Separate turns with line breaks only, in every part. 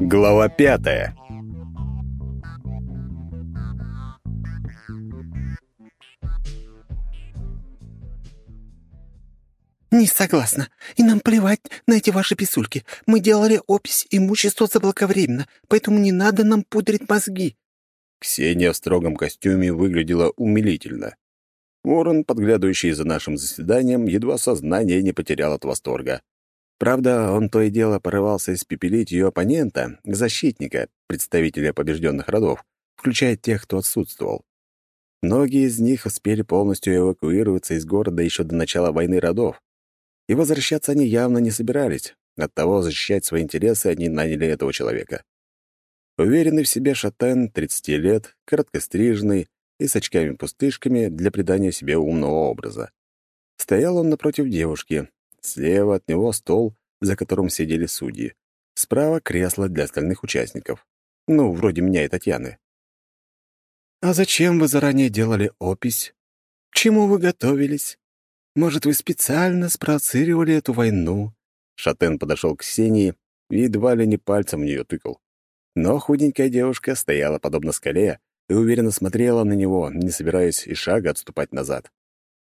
Глава пятая.
«Не согласна. И нам плевать на эти ваши писульки. Мы делали опись имущества заблаговременно, поэтому не надо нам пудрить мозги».
Ксения в строгом костюме выглядела умилительно. Ворон, подглядывающий за нашим заседанием, едва сознание не потерял от восторга. Правда, он то и дело порывался испепелить ее оппонента, защитника, представителя побежденных родов, включая тех, кто отсутствовал. Многие из них успели полностью эвакуироваться из города еще до начала войны родов. И возвращаться они явно не собирались. Оттого защищать свои интересы они наняли этого человека. Уверенный в себе шатен, 30 лет, короткостриженный и с очками-пустышками для придания себе умного образа. Стоял он напротив девушки, Слева от него стол, за которым сидели судьи. Справа кресло для остальных участников. Ну, вроде меня и Татьяны. «А зачем вы заранее делали опись? К чему вы готовились? Может, вы специально спровоцировали эту войну?» Шатен подошел к Ксении и едва ли не пальцем в нее тыкал. Но худенькая девушка стояла подобно скале и уверенно смотрела на него, не собираясь и шага отступать назад.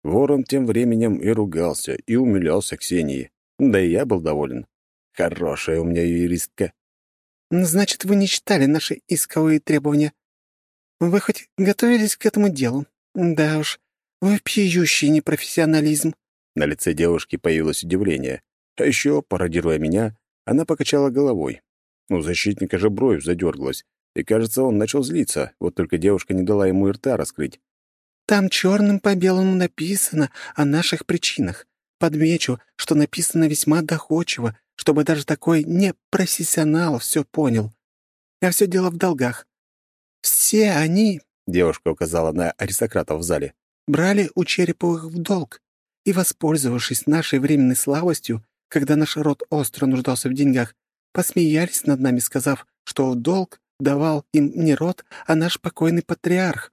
Ворон тем временем и ругался, и умилялся Ксении. Да и я был доволен. Хорошая у меня юристка.
«Значит, вы не читали наши исковые требования? Вы хоть готовились к этому делу? Да уж, вопиющий непрофессионализм».
На лице девушки появилось удивление. А еще, пародируя меня, она покачала головой. У защитника же бровь задергалась, и, кажется, он начал злиться, вот только девушка не дала ему и рта раскрыть.
Там черным по белому написано о наших причинах. Подмечу, что написано весьма доходчиво, чтобы даже такой непрофессионал все понял. А все дело в долгах. Все они, — девушка указала на аристократов в зале, — брали у Череповых в долг. И, воспользовавшись нашей временной слабостью, когда наш род остро нуждался в деньгах, посмеялись над нами, сказав, что долг давал им не род, а наш покойный патриарх.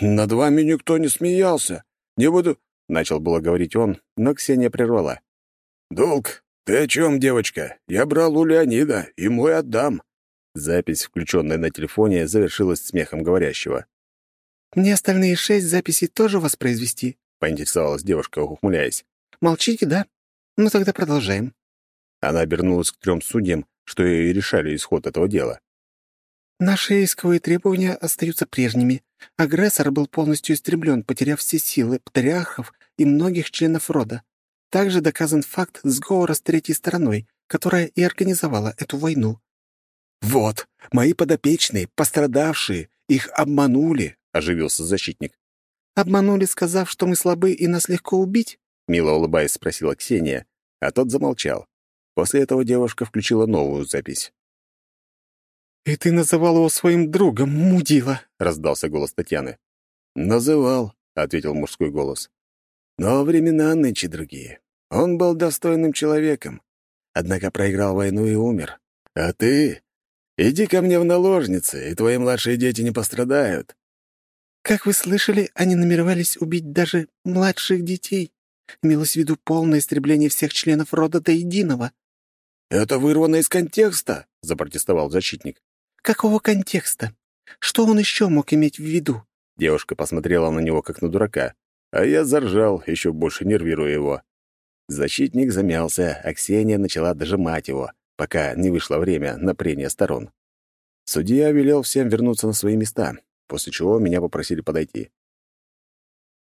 «Над вами никто не смеялся. Не буду...» — начал было говорить он, но Ксения прервала. «Долг? Ты о чем, девочка? Я брал у Леонида, и мой отдам». Запись, включенная на телефоне, завершилась смехом говорящего.
«Мне остальные шесть записей тоже воспроизвести?» — поинтересовалась девушка, ухмыляясь. «Молчите, да? Ну тогда продолжаем».
Она обернулась к трем судьям, что и решали исход этого дела.
Наши исковые требования остаются прежними. Агрессор был полностью истреблен, потеряв все силы патриархов и многих членов рода. Также доказан факт сговора с третьей стороной, которая и организовала эту войну.
«Вот, мои подопечные, пострадавшие, их обманули», — оживился защитник.
«Обманули, сказав, что мы слабы и нас легко убить?»
— мило улыбаясь спросила Ксения, а тот замолчал. После этого девушка включила новую запись.
«И ты называл его своим другом, мудила!»
— раздался голос Татьяны. «Называл», — ответил мужской голос. «Но времена нынче другие. Он был достойным человеком, однако проиграл войну и умер. А ты? Иди ко мне в наложницы, и твои младшие дети не пострадают».
«Как вы слышали, они намеревались убить даже младших детей. Имелось в виду полное истребление всех членов рода до единого».
«Это вырвано из контекста», — запротестовал защитник.
Какого контекста? Что он еще мог иметь в виду?»
Девушка посмотрела на него, как на дурака, а я заржал, еще больше нервируя его. Защитник замялся, а Ксения начала дожимать его, пока не вышло время на прения сторон. Судья велел всем вернуться на свои места, после чего меня попросили подойти.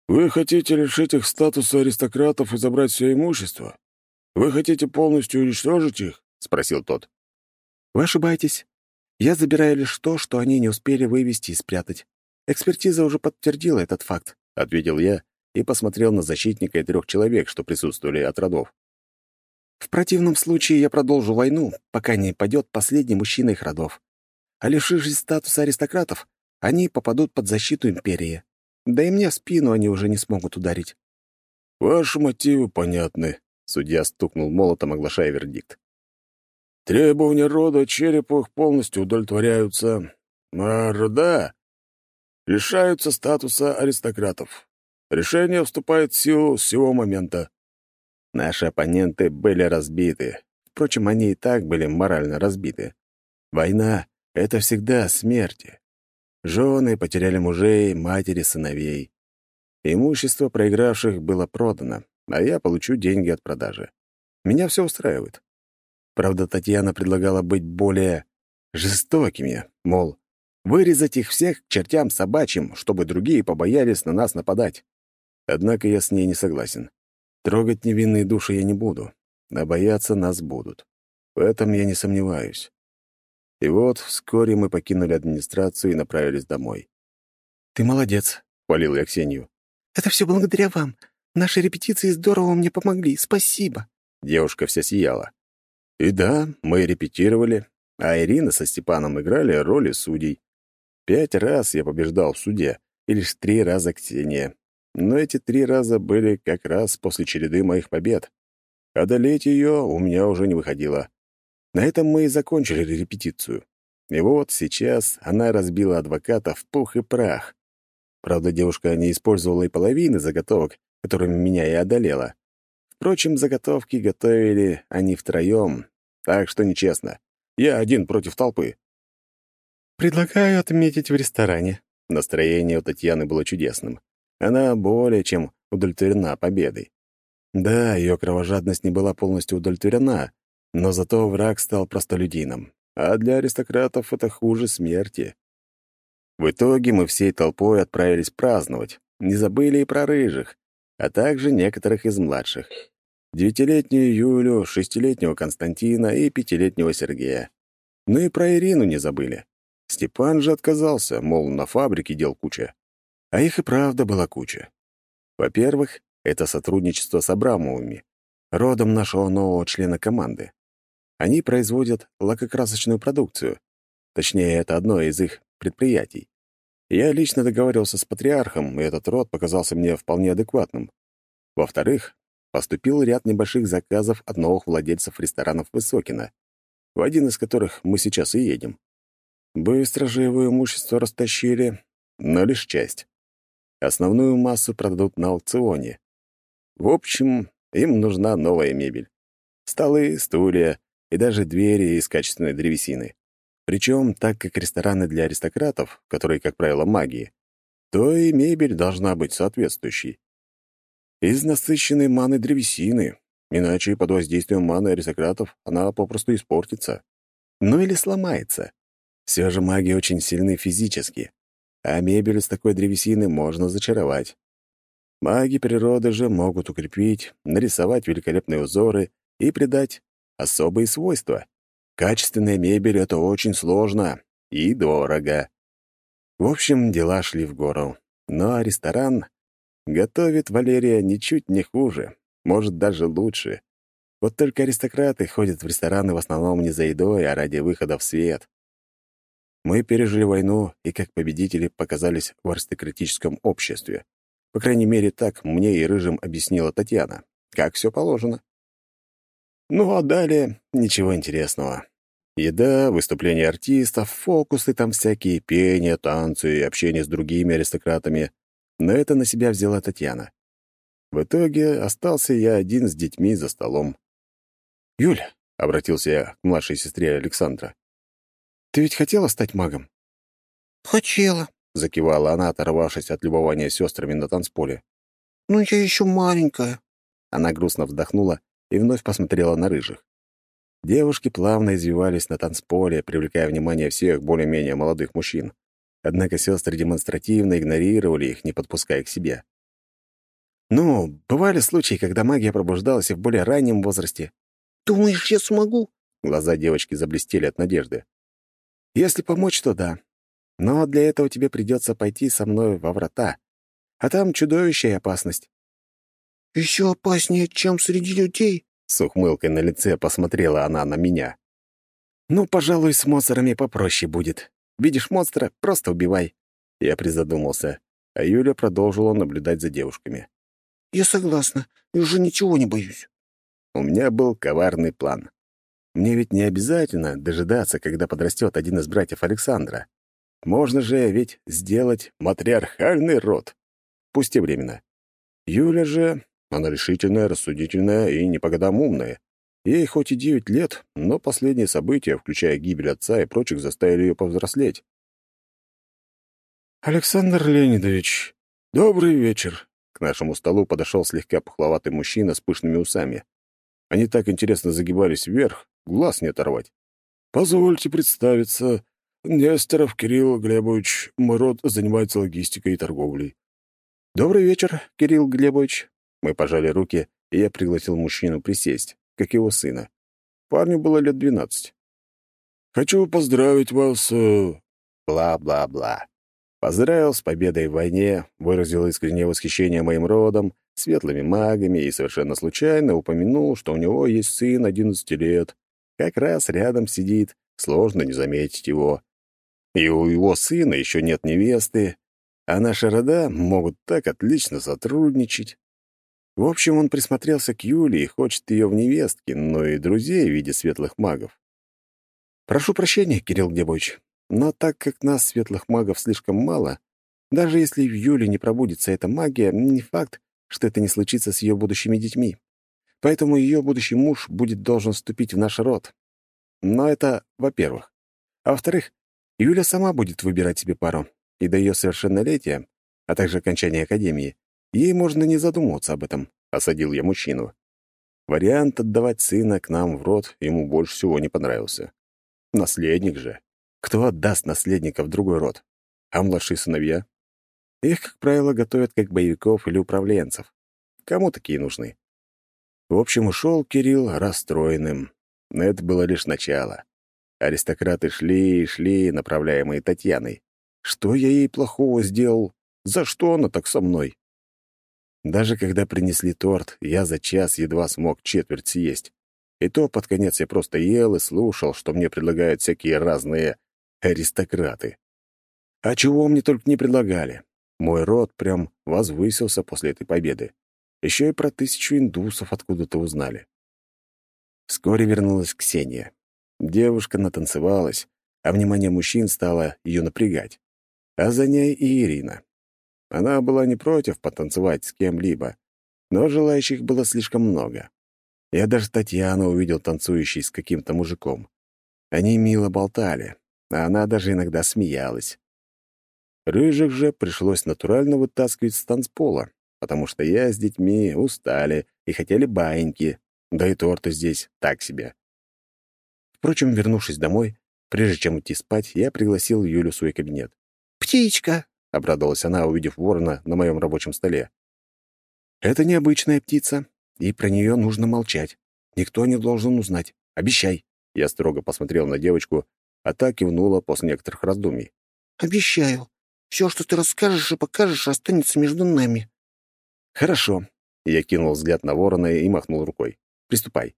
«Вы хотите лишить их статуса аристократов и забрать все имущество? Вы хотите полностью уничтожить их?» — спросил тот.
«Вы ошибаетесь. Я забираю лишь то, что они не успели вывести и спрятать. Экспертиза уже подтвердила этот факт», — ответил я и посмотрел на защитника и трех человек, что присутствовали от родов. «В противном случае я продолжу войну, пока не падет последний мужчина их родов. А лишившись статуса аристократов, они попадут под защиту империи. Да и мне в спину они уже не смогут ударить».
«Ваши мотивы понятны», — судья стукнул молотом, оглашая вердикт. Требования рода Череповых полностью удовлетворяются, а рода лишаются статуса аристократов. Решение вступает в силу с сего момента. Наши оппоненты были разбиты. Впрочем, они и так были морально разбиты. Война — это всегда смерти. Жены потеряли мужей, матери, сыновей. Имущество проигравших было продано, а я получу деньги от продажи. Меня все устраивает. Правда, Татьяна предлагала быть более жестокими, мол, вырезать их всех к чертям собачьим, чтобы другие побоялись на нас нападать. Однако я с ней не согласен. Трогать невинные души я не буду, а бояться нас будут. В этом я не сомневаюсь. И вот вскоре мы покинули администрацию и направились домой.
«Ты молодец», — хвалил я Ксению. «Это все благодаря вам. Наши репетиции здорово мне помогли. Спасибо».
Девушка вся сияла. И да, мы репетировали, а Ирина со Степаном играли роли судей. Пять раз я побеждал в суде, и лишь три раза Ксения. Но эти три раза были как раз после череды моих побед. Одолеть ее у меня уже не выходило. На этом мы и закончили репетицию. И вот сейчас она разбила адвоката в пух и прах. Правда, девушка не использовала и половины заготовок, которыми меня и одолела. Впрочем, заготовки готовили они втроем, так что нечестно. Я один против толпы.
«Предлагаю отметить в ресторане».
Настроение у Татьяны было чудесным. Она более чем удовлетворена победой. Да, ее кровожадность не была полностью удовлетворена, но зато враг стал простолюдином, а для аристократов это хуже смерти. В итоге мы всей толпой отправились праздновать, не забыли и про рыжих, а также некоторых из младших. Девятилетнюю Юлю, шестилетнего Константина и пятилетнего Сергея. Ну и про Ирину не забыли. Степан же отказался, мол, на фабрике дел куча. А их и правда была куча. Во-первых, это сотрудничество с Абрамовыми, родом нашего нового члена команды. Они производят лакокрасочную продукцию. Точнее, это одно из их предприятий. Я лично договаривался с патриархом, и этот род показался мне вполне адекватным. Во-вторых, поступил ряд небольших заказов от новых владельцев ресторанов Высокина, в один из которых мы сейчас и едем. Быстро же его имущество растащили, но лишь часть. Основную массу продадут на аукционе. В общем, им нужна новая мебель. Столы, стулья, и даже двери из качественной древесины. Причем, так как рестораны для аристократов, которые, как правило, магии, то и мебель должна быть соответствующей. Из насыщенной маны древесины, иначе под воздействием маны аристократов она попросту испортится. Ну или сломается. Все же маги очень сильны физически, а мебель из такой древесины можно зачаровать. Маги природы же могут укрепить, нарисовать великолепные узоры и придать особые свойства. Качественная мебель — это очень сложно и дорого. В общем, дела шли в гору. Но ресторан готовит Валерия ничуть не хуже, может, даже лучше. Вот только аристократы ходят в рестораны в основном не за едой, а ради выхода в свет. Мы пережили войну и как победители показались в аристократическом обществе. По крайней мере, так мне и Рыжим объяснила Татьяна. Как все положено. Ну а далее ничего интересного. Еда, выступления артистов, фокусы там всякие, пение, танцы общение с другими аристократами. Но это на себя взяла Татьяна. В итоге остался я один с детьми за столом. «Юль», — обратился я к младшей сестре Александра, «ты ведь хотела стать магом?»
«Хотела», —
закивала она, оторвавшись от любования сестрами на танцполе.
«Но я еще маленькая».
Она грустно вздохнула и вновь посмотрела на рыжих. Девушки плавно извивались на танцполе, привлекая внимание всех более-менее молодых мужчин. Однако сестры демонстративно игнорировали их, не подпуская к себе. «Ну, бывали случаи, когда магия пробуждалась и в более раннем возрасте».
«Думаешь, я смогу?»
Глаза девочки заблестели от надежды. «Если помочь, то да. Но для этого тебе придется пойти со мной во врата. А там чудовище и опасность.
«Еще опаснее, чем среди людей?»
С ухмылкой на лице посмотрела она на меня. «Ну, пожалуй, с монстрами попроще будет. Видишь монстра — просто убивай». Я призадумался, а Юля продолжила наблюдать за девушками.
«Я согласна, и уже ничего не боюсь».
У меня был коварный план. Мне ведь не обязательно дожидаться, когда подрастет один из братьев Александра. Можно же ведь сделать матриархальный род. Пусть и временно. Юля же она решительная, рассудительная и не по годам умная. Ей хоть и девять лет, но последние события, включая гибель отца и прочих, заставили ее повзрослеть. «Александр Леонидович, добрый вечер!» К нашему столу подошел слегка пухловатый мужчина с пышными усами. Они так интересно загибались вверх, глаз не оторвать. «Позвольте представиться. Нестеров Кирилл Глебович. Мой род занимается логистикой и торговлей». «Добрый вечер, Кирилл Глебович». Мы пожали руки, и я пригласил мужчину присесть, как его сына. Парню было лет двенадцать. «Хочу поздравить вас...» э, Бла-бла-бла. Поздравил с победой в войне, выразил искреннее восхищение моим родом, светлыми магами и совершенно случайно упомянул, что у него есть сын 11 лет. Как раз рядом сидит, сложно не заметить его. И у его сына еще нет невесты, а наши рода могут так отлично сотрудничать. В общем, он присмотрелся к Юле и хочет ее в невестке, но и друзей в виде светлых магов. «Прошу прощения, Кирилл Глебович, но так как нас, светлых магов, слишком мало, даже если в Юле не пробудится эта магия, не факт, что это не случится с ее будущими детьми. Поэтому ее будущий муж будет должен вступить в наш род. Но это во-первых. А во-вторых, Юля сама будет выбирать себе пару, и до ее совершеннолетия, а также окончания академии, ей можно не задумываться об этом, — осадил я мужчину. Вариант отдавать сына к нам в род ему больше всего не понравился. Наследник же. Кто отдаст наследника в другой род? А младшие сыновья? Их, как правило, готовят как боевиков или управленцев. Кому такие нужны? В общем, ушел Кирилл расстроенным. Но это было лишь начало. Аристократы шли и шли, направляемые Татьяной. Что я ей плохого сделал? За что она так со мной? Даже когда принесли торт, я за час едва смог четверть съесть. И то под конец я просто ел и слушал, что мне предлагают всякие разные аристократы. А чего мне только не предлагали. Мой род прям возвысился после этой победы. Еще и про тысячу индусов откуда-то узнали. Вскоре вернулась Ксения. Девушка натанцевалась, а внимание мужчин стало ее напрягать. А за ней и Ирина. Она была не против потанцевать с кем-либо, но желающих было слишком много. Я даже Татьяну увидел танцующей с каким-то мужиком. Они мило болтали, а она даже иногда смеялась. Рыжих же пришлось натурально вытаскивать с танцпола, потому что я с детьми устали и хотели баиньки, да и торты здесь так себе. Впрочем, вернувшись домой, прежде чем идти спать, я пригласил Юлю в свой кабинет.
«Птичка!»
— обрадовалась она, увидев ворона на моем рабочем столе.
«Это необычная птица, и про нее нужно молчать. Никто не должен узнать. Обещай!»
Я строго посмотрел на девочку, а та кивнула после некоторых раздумий.
«Обещаю. Все, что ты расскажешь и покажешь, останется между нами».
«Хорошо». Я кинул взгляд на ворона и махнул рукой. «Приступай».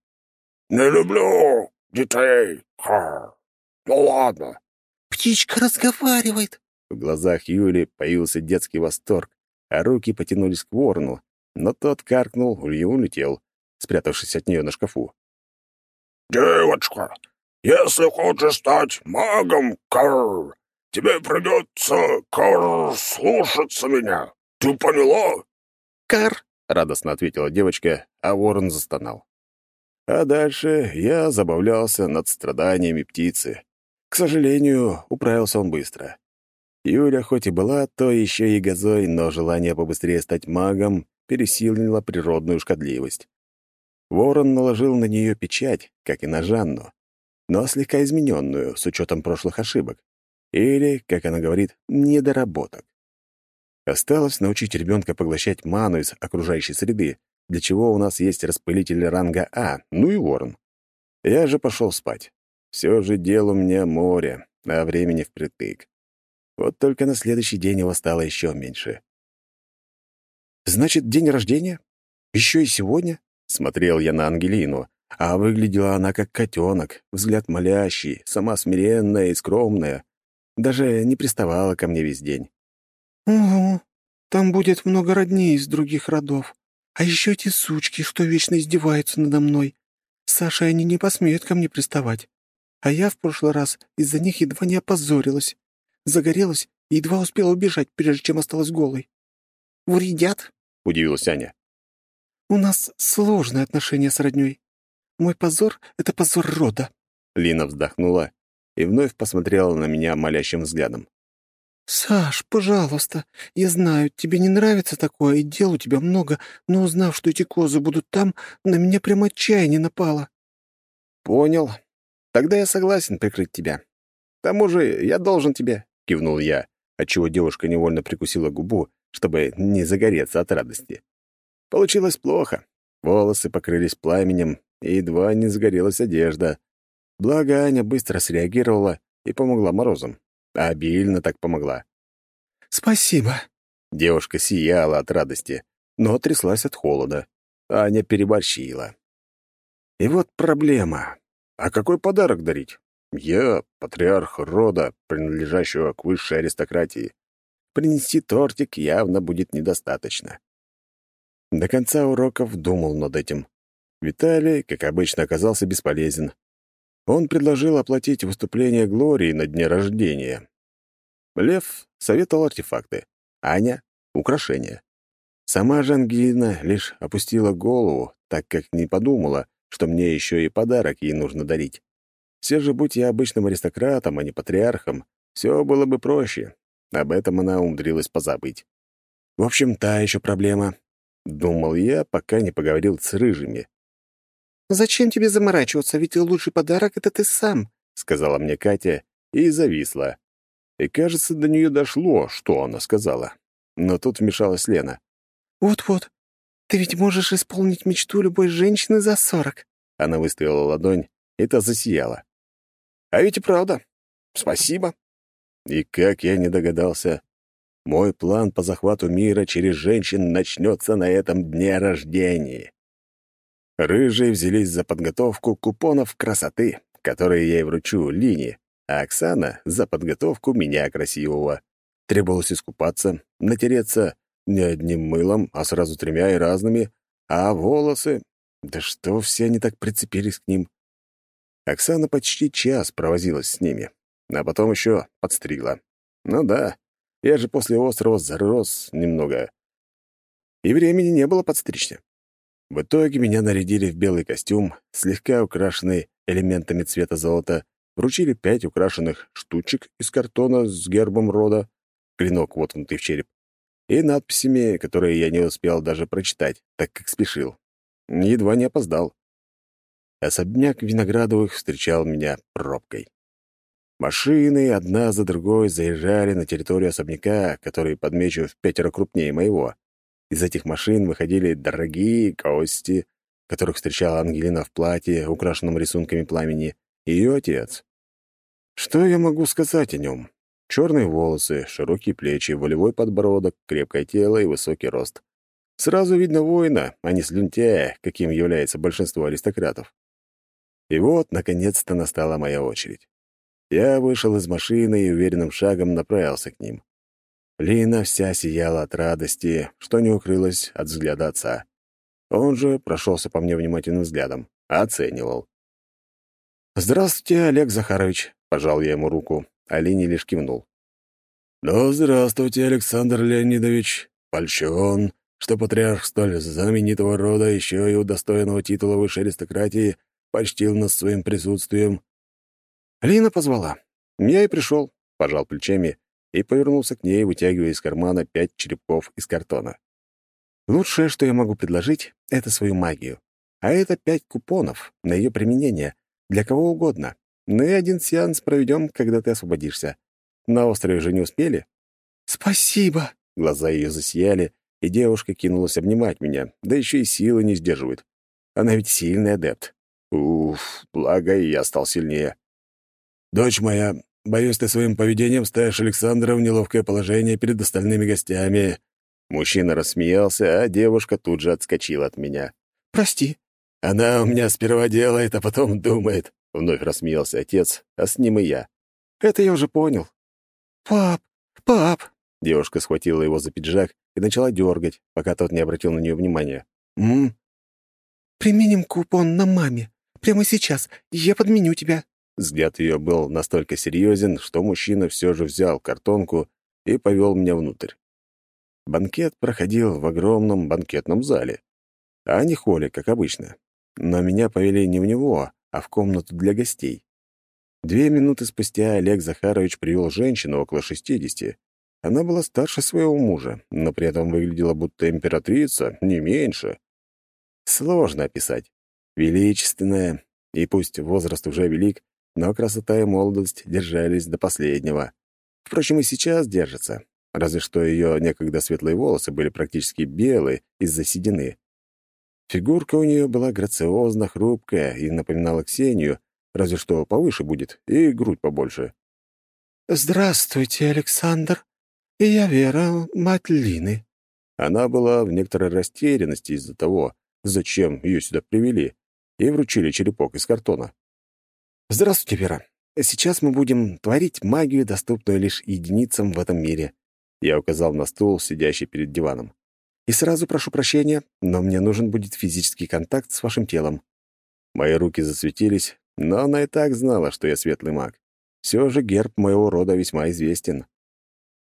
«Не люблю детей. Ха. Ну ладно».
«Птичка разговаривает».
В глазах Юли появился детский восторг, а руки потянулись к ворону, но тот каркнул и улетел, спрятавшись от нее на шкафу.
«Девочка, если хочешь стать магом, Кар, тебе придется, Кар, слушаться меня. Ты поняла?»
«Кар», —
радостно ответила девочка, а ворон застонал. А дальше я забавлялся над страданиями птицы. К сожалению, управился он быстро. Юля хоть и была то еще и газой, но желание побыстрее стать магом пересилило природную шкодливость. Ворон наложил на нее печать, как и на Жанну но слегка измененную, с учетом прошлых ошибок. Или, как она говорит, недоработок. Осталось научить ребенка поглощать ману из окружающей среды, для чего у нас есть распылитель ранга А, ну и ворон. Я же пошел спать. Все же дел у меня море, а времени впритык. Вот только на следующий день его стало еще меньше. «Значит, день рождения? Еще и сегодня?» — смотрел я на Ангелину, а выглядела она как котенок, взгляд молящий, сама смиренная и скромная. Даже не приставала ко мне весь день.
«Угу, там будет много родней из других родов. А еще эти сучки, что вечно издеваются надо мной. Саша они не посмеют ко мне приставать. А я в прошлый раз из-за них едва не опозорилась. Загорелась и едва успела убежать, прежде чем осталась голой». «Вредят?»
— удивилась Аня.
«У нас сложные отношения с роднёй. Мой позор — это позор рода».
Лина вздохнула и вновь посмотрела на меня молящим взглядом.
«Саш, пожалуйста, я знаю, тебе не нравится такое, и дел у тебя много, но узнав, что эти козы будут там, на меня прямо отчаяние напало».
«Понял. Тогда я согласен прикрыть тебя. К тому же я должен тебе», — кивнул я, отчего девушка невольно прикусила губу, чтобы не загореться от радости. Получилось плохо. Волосы покрылись пламенем, и едва не загорелась одежда. Благо, Аня быстро среагировала и помогла морозом. Обильно так помогла.
«Спасибо».
Девушка сияла от радости, но тряслась от холода. Аня переборщила. И вот проблема. А какой подарок дарить? Я — патриарх рода, принадлежащего к высшей аристократии. Принести тортик явно будет недостаточно. До конца уроков думал над этим. Виталий, как обычно, оказался бесполезен. Он предложил оплатить выступление Глории на дне рождения. Лев советовал артефакты, Аня — украшения. Сама же Ангелина лишь опустила голову, так как не подумала, что мне еще и подарок ей нужно дарить. Все же, будь я обычным аристократом, а не патриархом, все было бы проще. Об этом она умудрилась позабыть. В общем, та еще проблема. Думал я, пока не поговорил с рыжими.
«Зачем тебе заморачиваться, ведь лучший подарок — это ты сам», —
сказала мне Катя и зависла. И, кажется, до нее дошло, что она сказала. Но тут вмешалась Лена.
«Вот-вот, ты ведь можешь исполнить мечту любой женщины за сорок».
Она выставила ладонь, и та засияла. «А ведь и правда. Спасибо». И как я не догадался, мой план по захвату мира через женщин начнется на этом дне рождения. Рыжие взялись за подготовку купонов красоты, которые я и вручу Лине, а Оксана — за подготовку меня красивого. Требовалось искупаться, натереться не одним мылом, а сразу тремя и разными, а волосы... Да что все они так прицепились к ним? Оксана почти час провозилась с ними, а потом еще подстригла. Ну да, я же после острова зарос немного. И времени не было подстричься. В итоге меня нарядили в белый костюм, слегка украшенный элементами цвета золота, вручили пять украшенных штучек из картона с гербом рода, клинок, воткнутый в череп, и надписями, которые я не успел даже прочитать, так как спешил. Едва не опоздал. Особняк Виноградовых встречал меня пробкой. Машины одна за другой заезжали на территорию особняка, который подмечу в пятеро крупнее моего. Из этих машин выходили дорогие гости, которых встречала Ангелина в платье, украшенном рисунками пламени, и ее отец. Что я могу сказать о нем? Черные волосы, широкие плечи, волевой подбородок, крепкое тело и высокий рост. Сразу видно воина, а не слюнтяя, каким является большинство аристократов. И вот, наконец-то, настала моя очередь. Я вышел из машины и уверенным шагом направился к ним. Лина вся сияла от радости, что не укрылась от взгляда отца. Он же прошелся по мне внимательным взглядом, оценивал. «Здравствуйте, Олег Захарович», — пожал я ему руку, а Лине лишь кивнул.
«Ну, здравствуйте, Александр Леонидович. Польщен, что патриарх столь знаменитого рода, еще и удостоенного титула высшей аристократии, почтил нас своим присутствием».
Лина позвала. Я и пришел, пожал плечами и повернулся к ней, вытягивая из кармана пять черепков из картона. Лучшее, что я могу предложить, — это свою магию. А это пять купонов на ее применение для кого угодно. Ну и один сеанс проведем, когда ты освободишься. На острове же не успели?»
«Спасибо!»
Глаза ее засияли, и девушка кинулась обнимать меня, да еще и силы не сдерживает. Она ведь сильный адепт. Уф, благо и я стал сильнее.
«Дочь моя, Боюсь, ты своим поведением ставишь Александра в неловкое положение перед остальными гостями».
Мужчина рассмеялся, а девушка тут же отскочила от меня.
«Прости».
«Она у меня сперва делает, а потом думает», — вновь рассмеялся отец, а с ним и я.
«Это я уже понял».
«Пап, пап!»
Девушка схватила его за пиджак и начала дергать, пока тот не обратил на нее внимания.
«М?»
«Применим купон на маме. Прямо сейчас. Я подменю тебя».
Взгляд ее был настолько серьезен, что мужчина все же взял картонку и повел меня внутрь. Банкет проходил в огромном банкетном зале, а не холле, как обычно. но меня повели не в него, а в комнату для гостей. Две минуты спустя Олег Захарович привел женщину около шестидесяти. Она была старше своего мужа, но при этом выглядела будто императрица, не меньше. Сложно описать. Величественная, и пусть возраст уже велик, но красота и молодость держались до последнего. Впрочем, и сейчас держатся, разве что ее некогда светлые волосы были практически белые из-за седины. Фигурка у нее была грациозно хрупкая и напоминала Ксению, разве что повыше будет и грудь побольше.
«Здравствуйте, Александр. Я Вера, мать Лины».
Она была в некоторой растерянности из-за того, зачем ее сюда привели, и вручили черепок из картона. «Здравствуйте, Вера. Сейчас мы будем творить магию, доступную лишь единицам в этом мире». Я указал на стул, сидящий перед диваном. «И сразу прошу прощения, но мне нужен будет физический контакт с вашим телом». Мои руки засветились, но она и так знала, что я светлый маг. Все же герб моего рода весьма известен.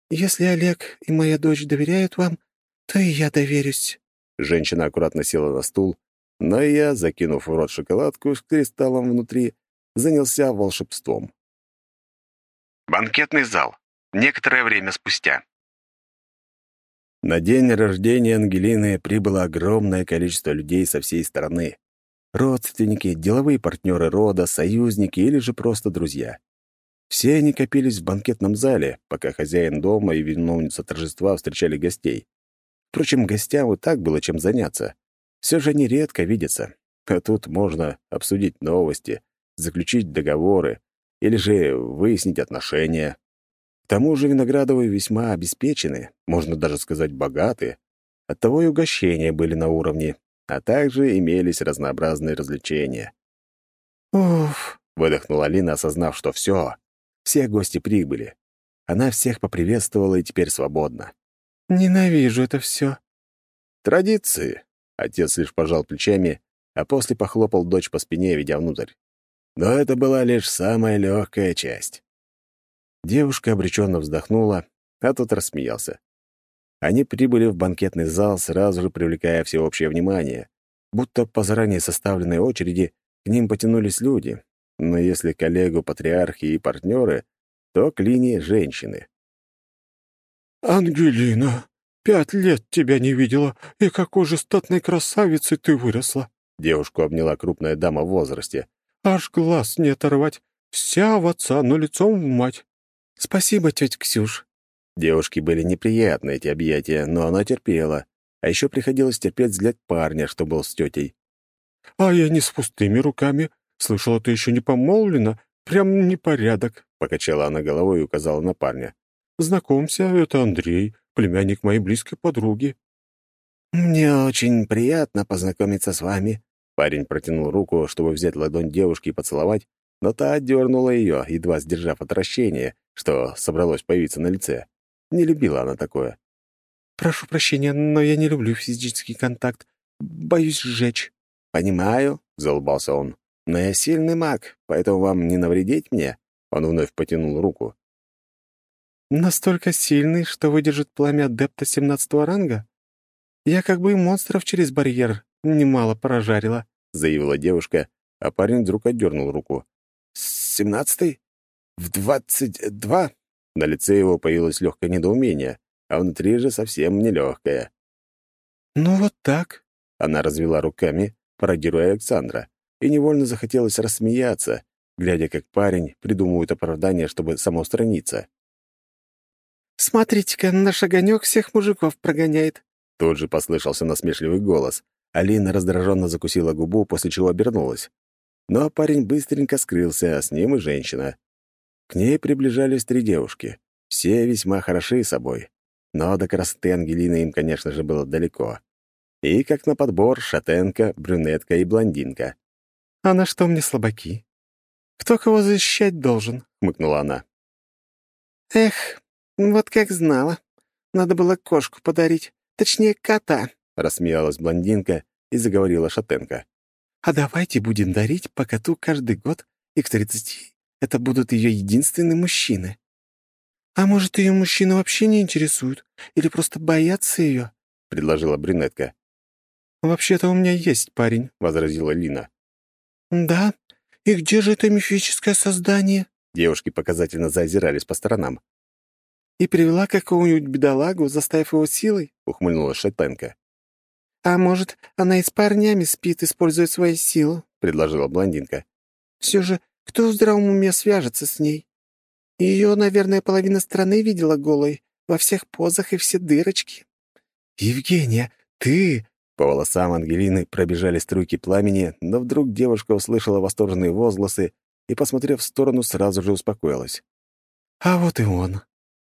«Если Олег и моя дочь доверяют вам, то и я доверюсь».
Женщина аккуратно села на стул, но я, закинув в рот шоколадку с кристаллом внутри, занялся волшебством.
Банкетный зал. Некоторое время спустя.
На день рождения Ангелины прибыло огромное количество людей со всей страны. Родственники, деловые партнеры рода, союзники или же просто друзья. Все они копились в банкетном зале, пока хозяин дома и виновница торжества встречали гостей. Впрочем, гостям и так было чем заняться. Все же они редко видятся, а тут можно обсудить новости, заключить договоры или же выяснить отношения. К тому же Виноградовы весьма обеспечены, можно даже сказать богаты. Оттого и угощения были на уровне, а также имелись разнообразные развлечения.
«Уф!»
— выдохнула Алина, осознав, что все, все гости прибыли. Она всех поприветствовала и теперь свободна.
«Ненавижу это все.
«Традиции!» — отец лишь пожал плечами, а после похлопал дочь по спине, ведя внутрь. Но это была лишь самая легкая часть. Девушка обреченно вздохнула, а тот рассмеялся. Они прибыли в банкетный зал, сразу же привлекая всеобщее внимание. Будто по заранее составленной очереди к ним потянулись люди. Но если коллегу патриархи и партнеры, то к линии женщины.
«Ангелина, пять лет тебя не видела, и какой же статной красавицей ты выросла!»
Девушку обняла крупная дама в возрасте.
Аж глаз не оторвать. Вся в отца, но лицом в мать. Спасибо, тетя Ксюш.
Девушке были неприятны эти объятия, но она терпела. А еще приходилось терпеть взгляд парня, что был с тетей.
«А я не с пустыми руками. Слышала, ты еще не помолвлена. Прям непорядок», — покачала она головой и указала на парня. «Знакомься, это Андрей, племянник моей близкой подруги».
«Мне очень приятно познакомиться с вами», Парень протянул руку, чтобы взять ладонь девушки и поцеловать, но та отдернула ее, едва сдержав отвращение, что собралось появиться на лице. Не любила она такое.
«Прошу прощения, но я не люблю физический контакт. Боюсь сжечь».
«Понимаю», — заулыбался он. «Но я сильный маг, поэтому вам не навредить мне?» Он вновь потянул руку.
«Настолько сильный, что выдержит пламя адепта семнадцатого ранга? Я как бы и монстров через барьер немало прожарила», —
заявила девушка, а парень вдруг отдернул руку. «Семнадцатый? В двадцать два?» На лице его появилось легкое недоумение, а внутри же совсем нелегкое.
«Ну вот так», —
она развела руками, пародируя Александра, и невольно захотелось рассмеяться, глядя, как парень придумывает оправдание, чтобы самоустраниться.
«Смотрите-ка, наш огонек всех мужиков прогоняет», —
тут же послышался насмешливый голос, Алина раздраженно закусила губу, после чего обернулась. Но парень быстренько скрылся, а с ним и женщина. К ней приближались три девушки. Все весьма хороши собой. Но до красоты Ангелины им, конечно же, было далеко. И, как на подбор, шатенка, брюнетка и блондинка.
«А на что мне слабаки? Кто кого защищать должен?» — хмыкнула она. «Эх, вот как знала. Надо было кошку подарить. Точнее, кота», —
рассмеялась блондинка и заговорила Шатенко.
«А давайте будем дарить по коту каждый год, и к тридцати это будут ее единственные мужчины. А может, ее мужчины вообще не интересуют или просто боятся ее?»
— предложила брюнетка.
«Вообще-то у меня есть парень», — возразила Лина. «Да? И где же это мифическое создание?» Девушки показательно заозирались по сторонам. «И привела какого-нибудь бедолагу, заставив его силой?» — ухмыльнулась Шатенко. «А может, она и с парнями спит, используя свои силы?» — предложила блондинка. «Все же, кто в здравом уме свяжется с ней? Ее, наверное, половина страны видела голой, во всех позах и все дырочки». «Евгения, ты...» По волосам Ангелины пробежали струйки пламени, но вдруг девушка услышала восторженные возгласы и, посмотрев в сторону, сразу же успокоилась. «А вот и он.